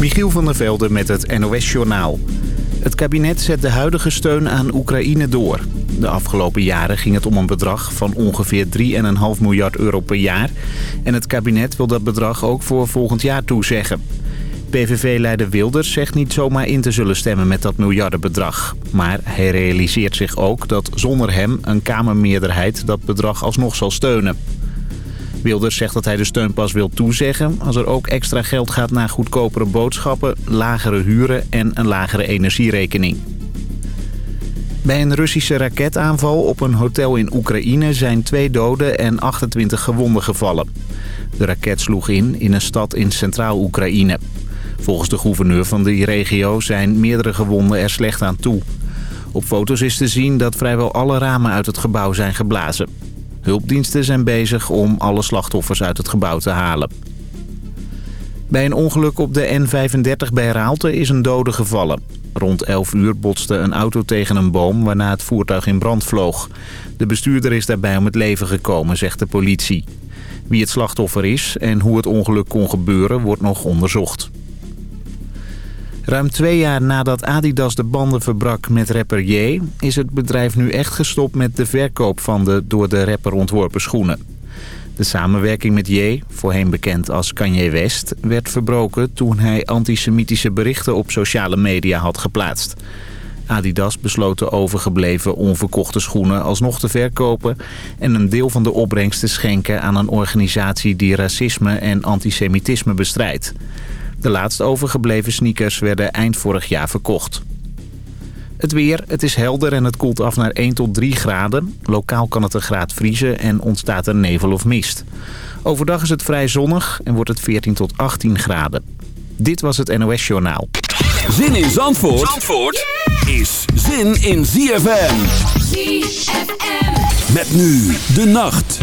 Michiel van der Velde met het NOS-journaal. Het kabinet zet de huidige steun aan Oekraïne door. De afgelopen jaren ging het om een bedrag van ongeveer 3,5 miljard euro per jaar. En het kabinet wil dat bedrag ook voor volgend jaar toezeggen. PVV-leider Wilders zegt niet zomaar in te zullen stemmen met dat miljardenbedrag. Maar hij realiseert zich ook dat zonder hem een Kamermeerderheid dat bedrag alsnog zal steunen. Wilders zegt dat hij de steun pas wil toezeggen als er ook extra geld gaat naar goedkopere boodschappen, lagere huren en een lagere energierekening. Bij een Russische raketaanval op een hotel in Oekraïne zijn twee doden en 28 gewonden gevallen. De raket sloeg in in een stad in Centraal-Oekraïne. Volgens de gouverneur van die regio zijn meerdere gewonden er slecht aan toe. Op foto's is te zien dat vrijwel alle ramen uit het gebouw zijn geblazen. Hulpdiensten zijn bezig om alle slachtoffers uit het gebouw te halen. Bij een ongeluk op de N35 bij Raalte is een dode gevallen. Rond 11 uur botste een auto tegen een boom waarna het voertuig in brand vloog. De bestuurder is daarbij om het leven gekomen, zegt de politie. Wie het slachtoffer is en hoe het ongeluk kon gebeuren wordt nog onderzocht. Ruim twee jaar nadat Adidas de banden verbrak met rapper Ye... is het bedrijf nu echt gestopt met de verkoop van de door de rapper ontworpen schoenen. De samenwerking met Ye, voorheen bekend als Kanye West... werd verbroken toen hij antisemitische berichten op sociale media had geplaatst. Adidas besloot de overgebleven onverkochte schoenen alsnog te verkopen... en een deel van de opbrengst te schenken aan een organisatie die racisme en antisemitisme bestrijdt. De laatst overgebleven sneakers werden eind vorig jaar verkocht. Het weer, het is helder en het koelt af naar 1 tot 3 graden. Lokaal kan het een graad vriezen en ontstaat er nevel of mist. Overdag is het vrij zonnig en wordt het 14 tot 18 graden. Dit was het NOS Journaal. Zin in Zandvoort, Zandvoort is zin in ZFM. ZFM. Met nu de nacht.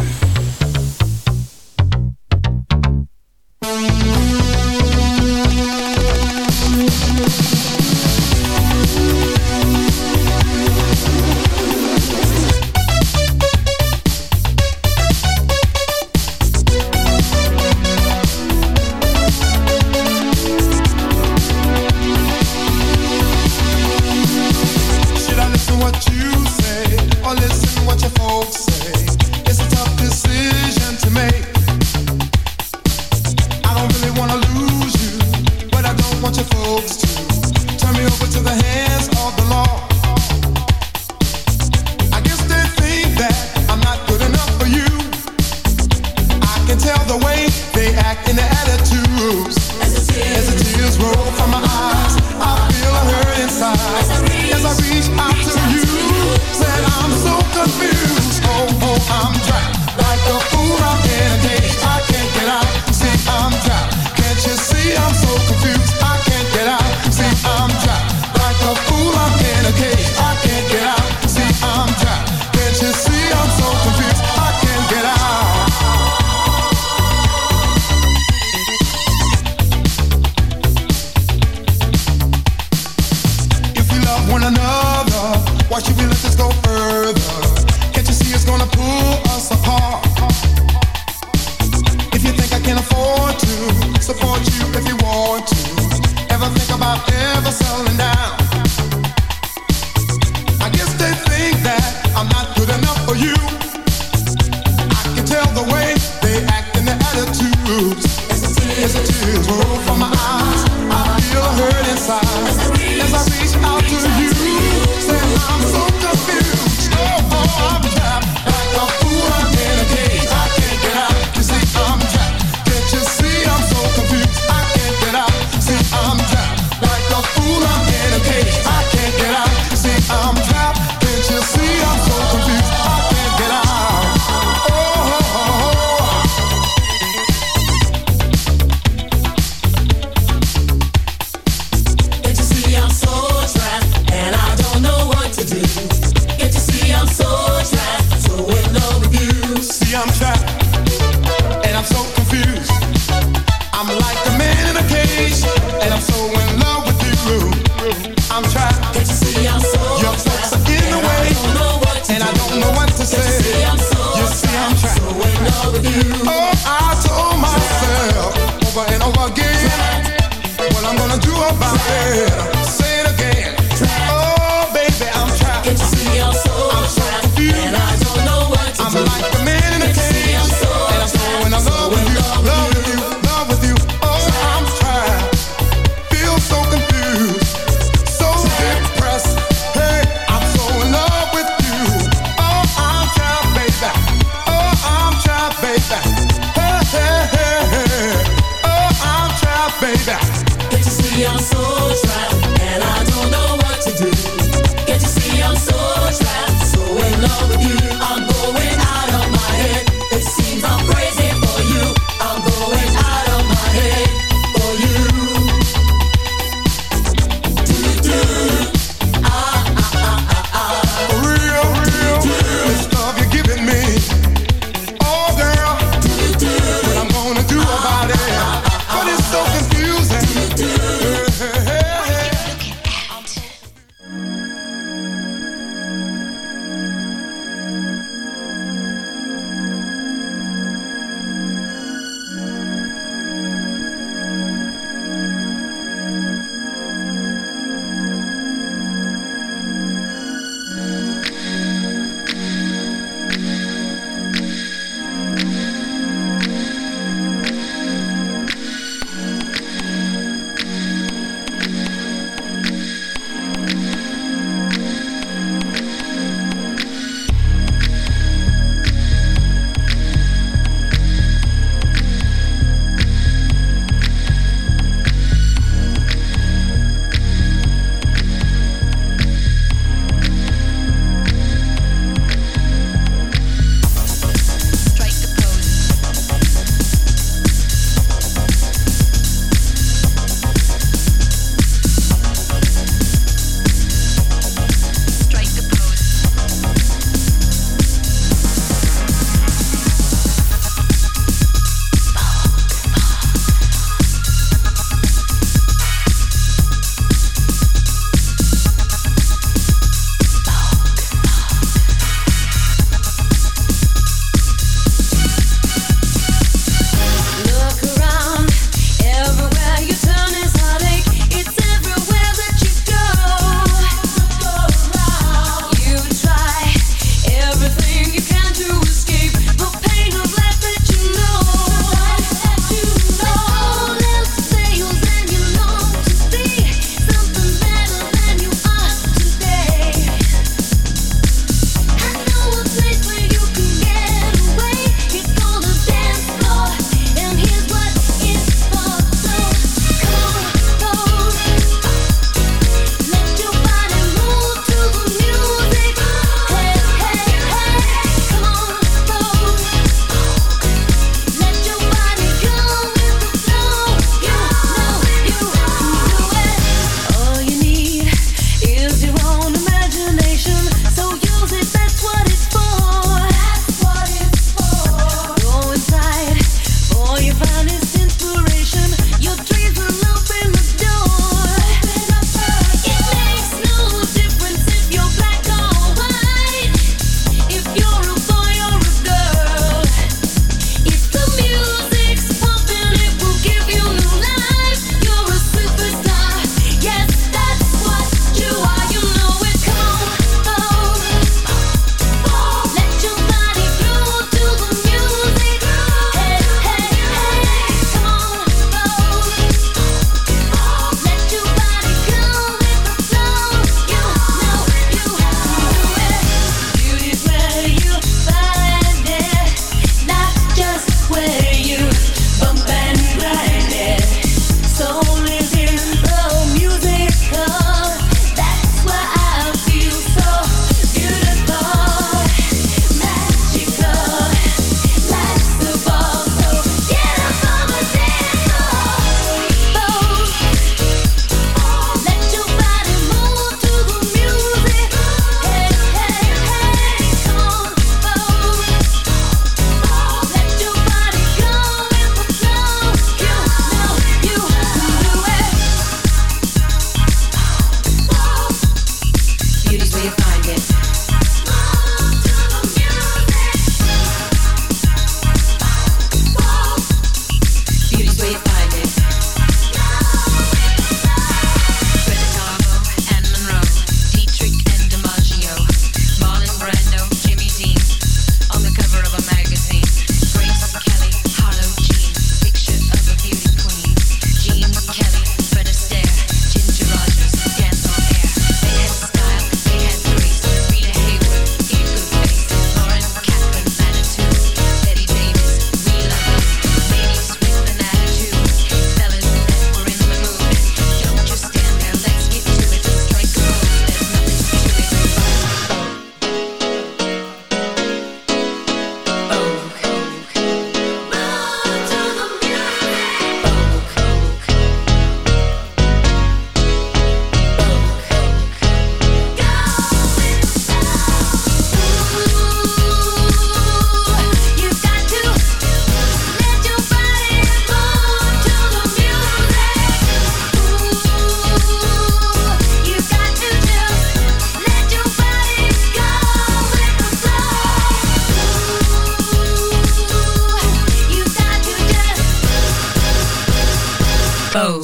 all of you.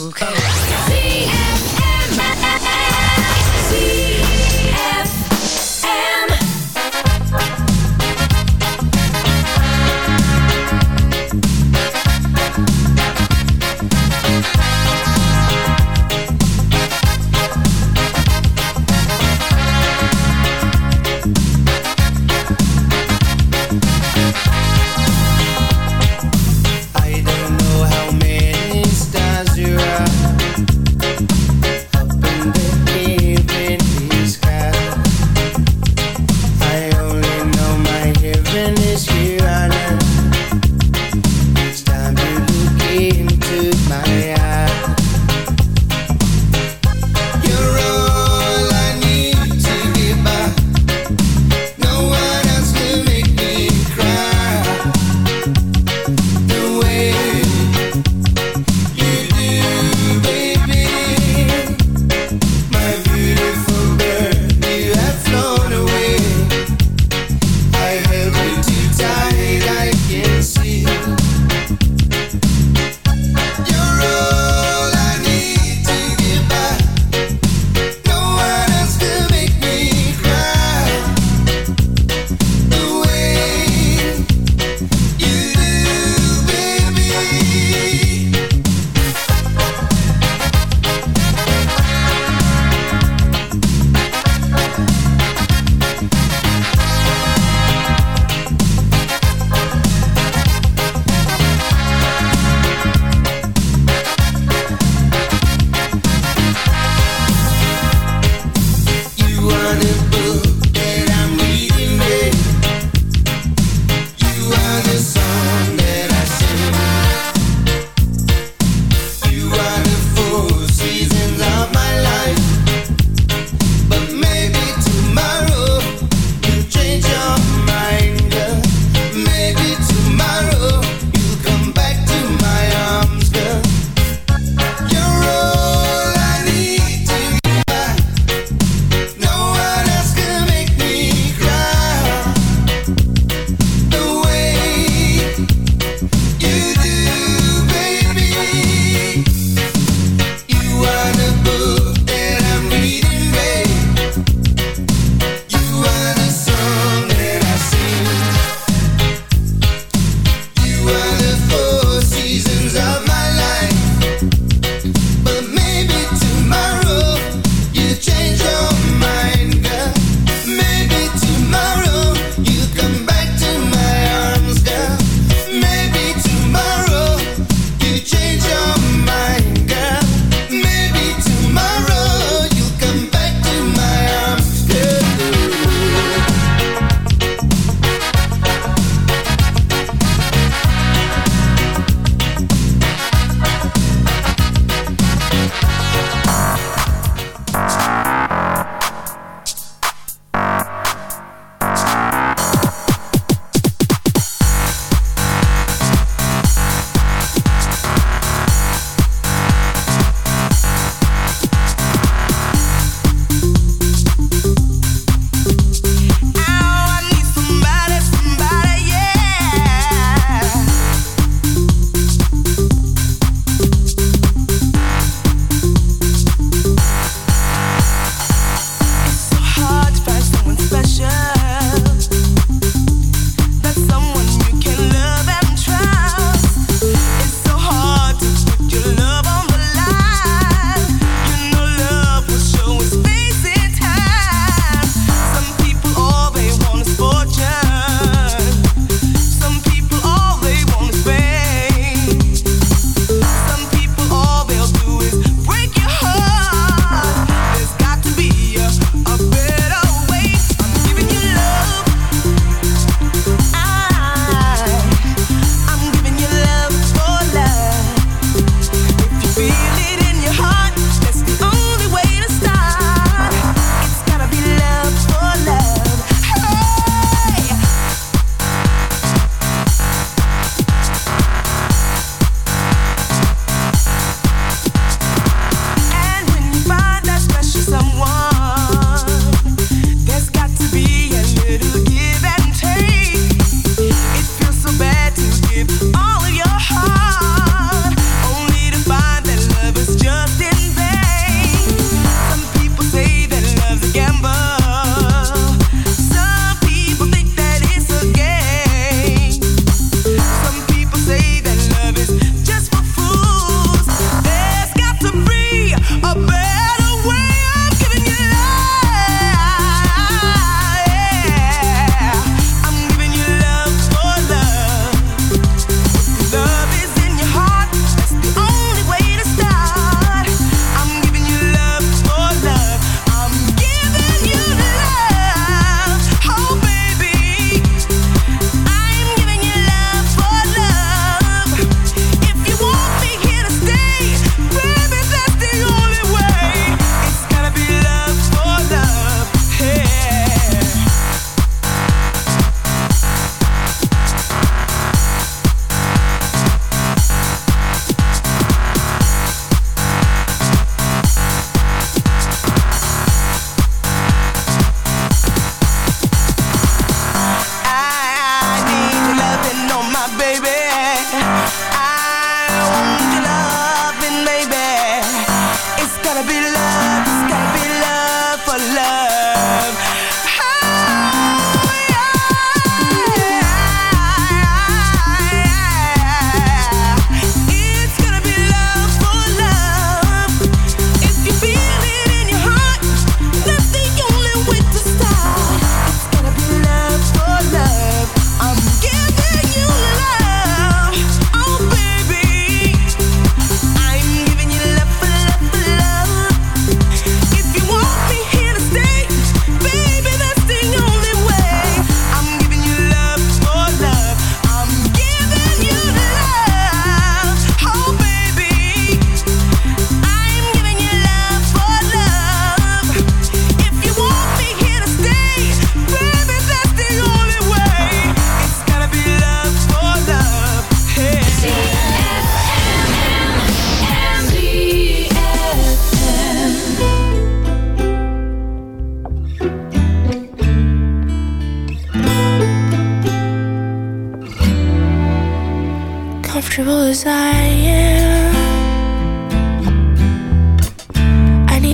I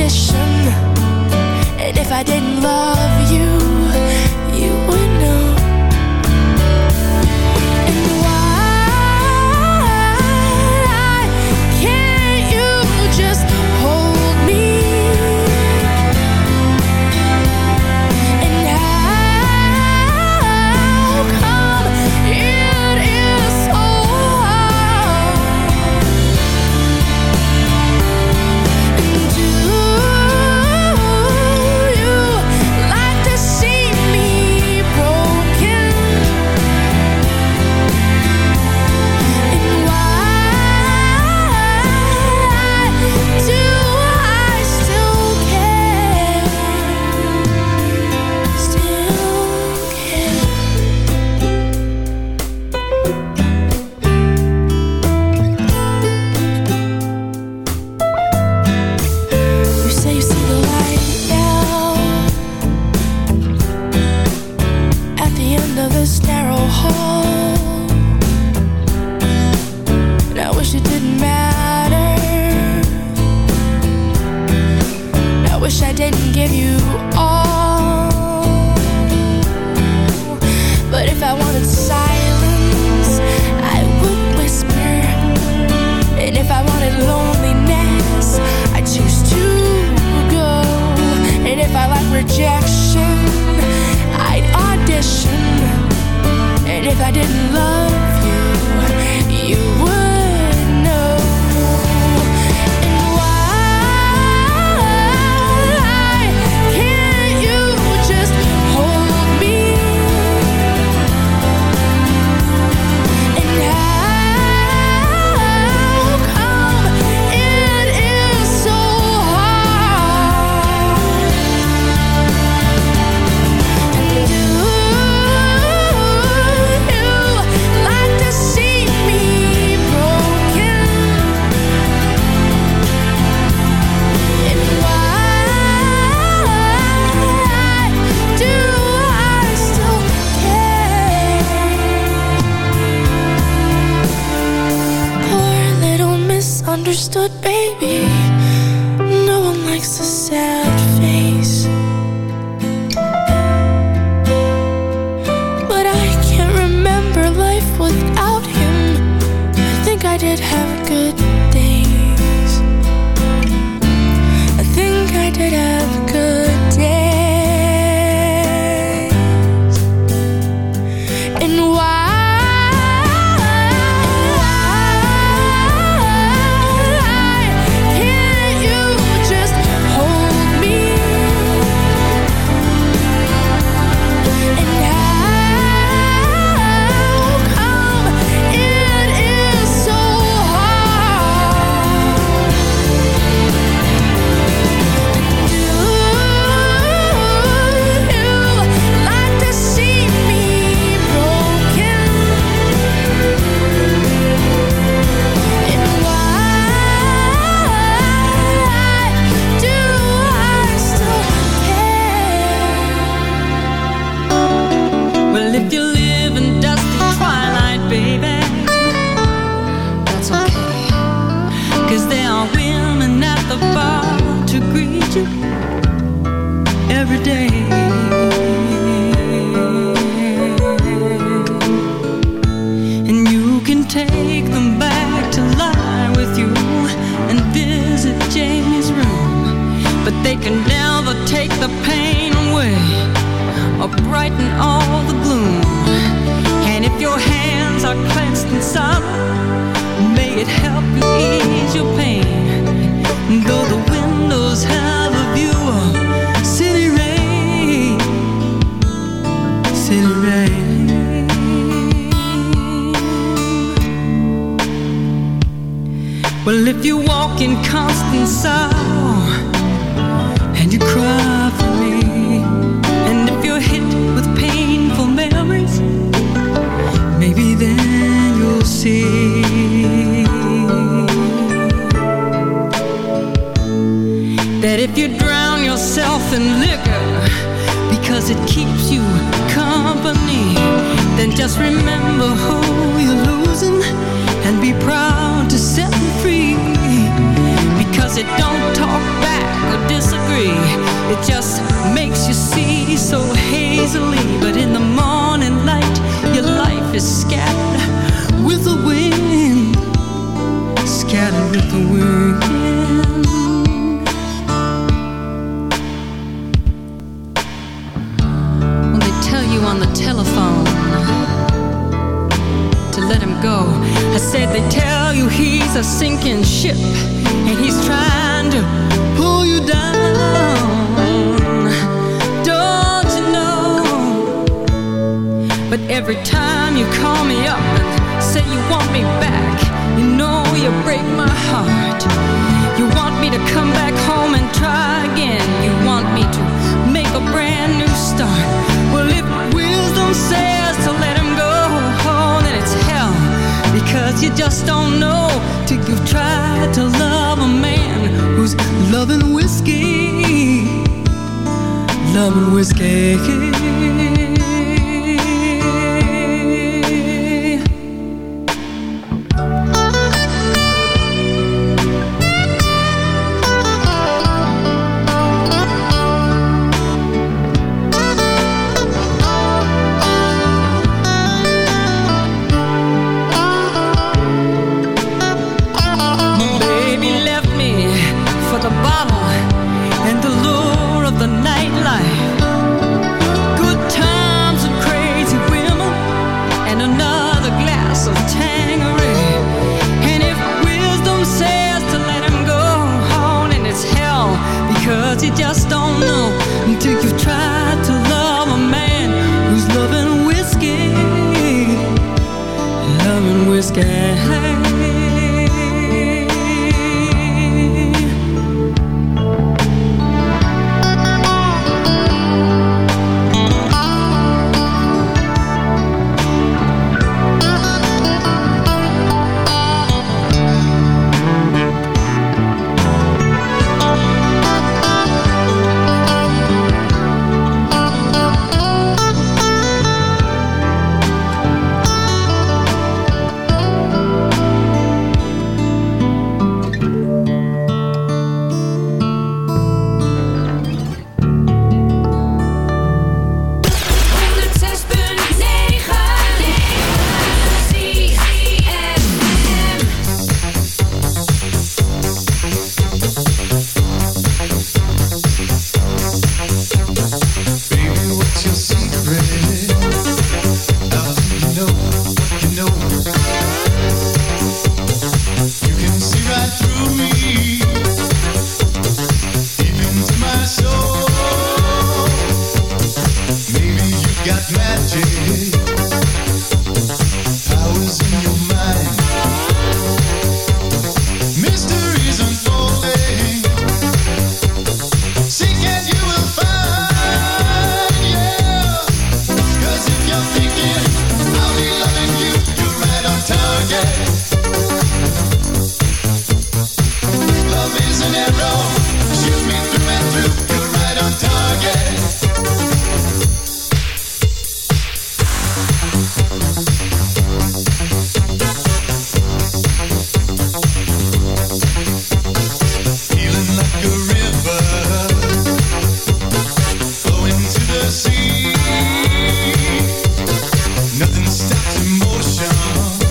and if I didn't love you, stopped in motion.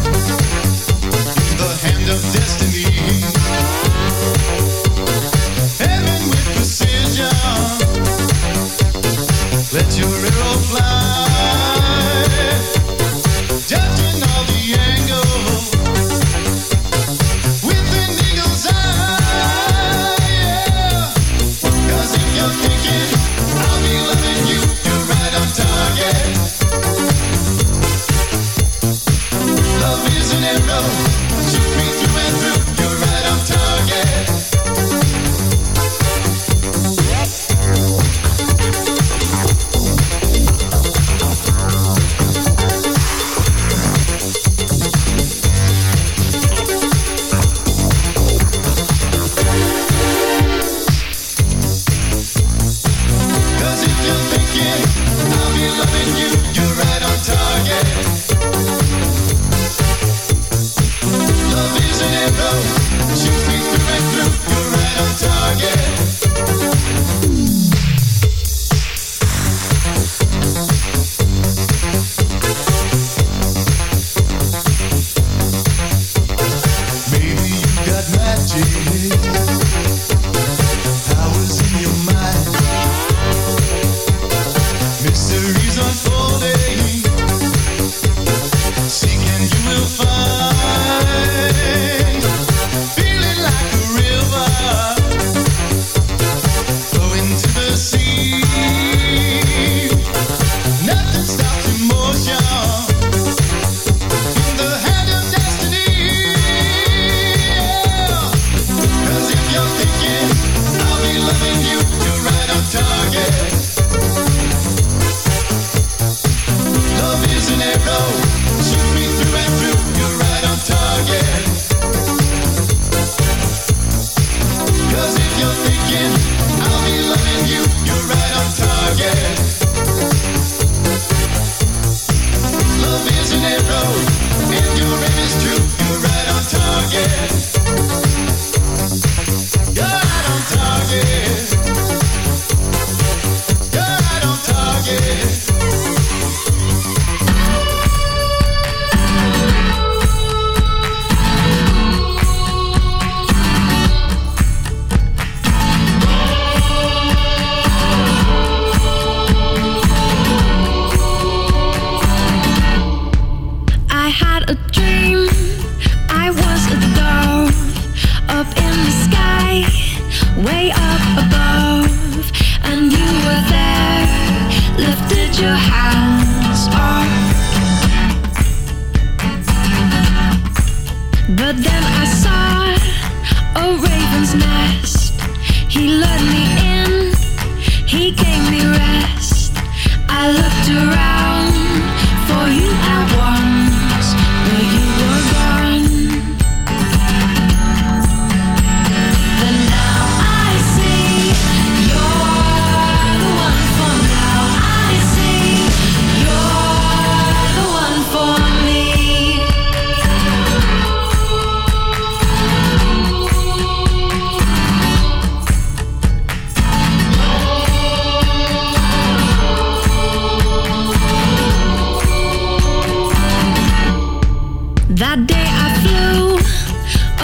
That day I flew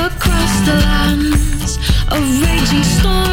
across the lands of raging storms.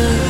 answer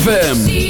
ZFM.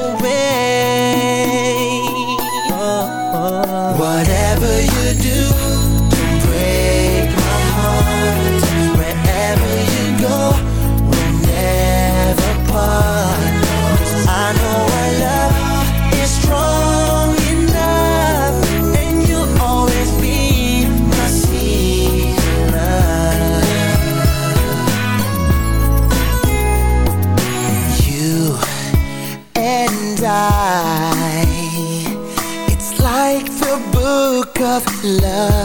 love.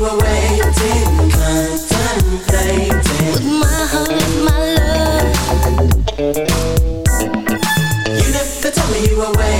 You never told me you were away